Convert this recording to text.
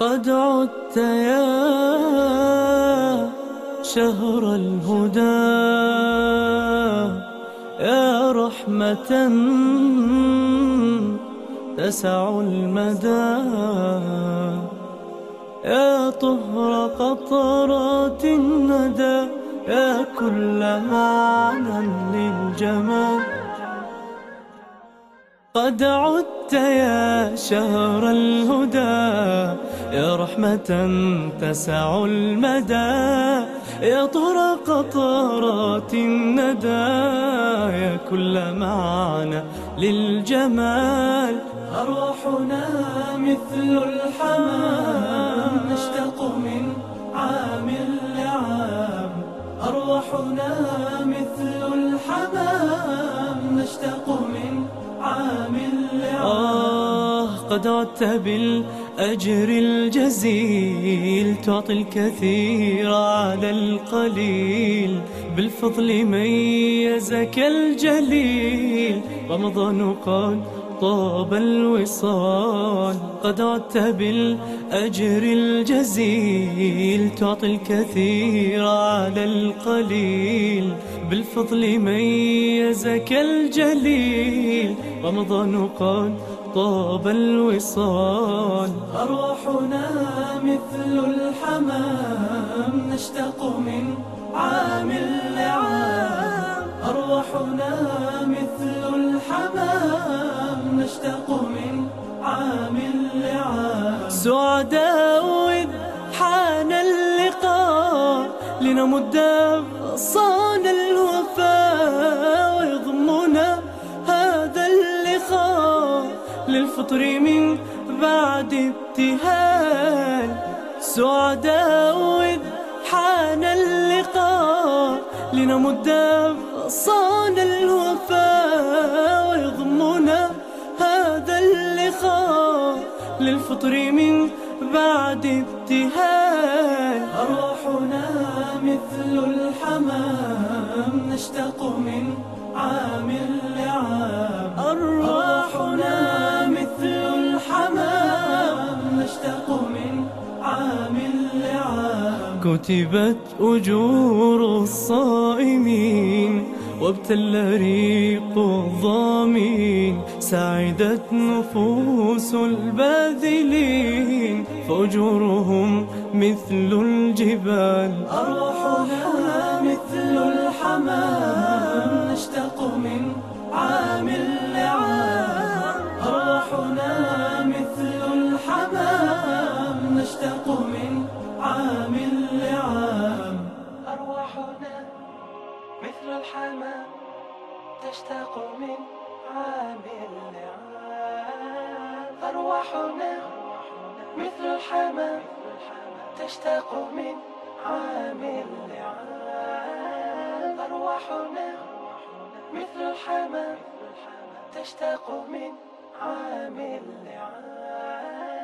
قد عدت يا شهر الهدى يا رحمة تسع المدى يا طهر قطرات الندى يا كل معنى للجمال قد عدت يا شهر الهدى يا رحمة تسع المدى يا طهر قطرات الندى يا كل معنى للجمال. أرواحنا مثل الحمام نشتاق من عام لعام. أرواحنا مثل الحمام نشتاق من آه قد عدت بالأجر الجزيل تعطي الكثير على القليل. بالفضل ميزك الجليل. رمضان قد طاب الوصال. قد عدت بالأجر الجزيل تعطي الكثير على القليل. بالفضل ميزك الجليل. رمضان قد طاب الوصال. أرواحنا مثل الحمام نشتاق من عام لعام. أرواحنا مثل الحمام نشتاق من عام لعام. سعداء إذ حان اللقاء. لنمد صان للفطر من بعد ابتهال. سعداء إذ حان اللقاء لنمد صان الوفاء. ويضمنا هذا اللقاء للفطر من بعد ابتهال. أرواحنا مثل الحمام نشتاق من عام كتبت أجور الصائمين وابتل ريق الظامين سعدت نفوس الباذلين فأجورهم مثل الجبال. أرواحنا مثل الحمام. مثل الحمام تشتاق من عام لعام. أرواحنا مثل الحمام تشتاق من عام لعام. أرواحنا مثل الحمام تشتاق من عام لعام.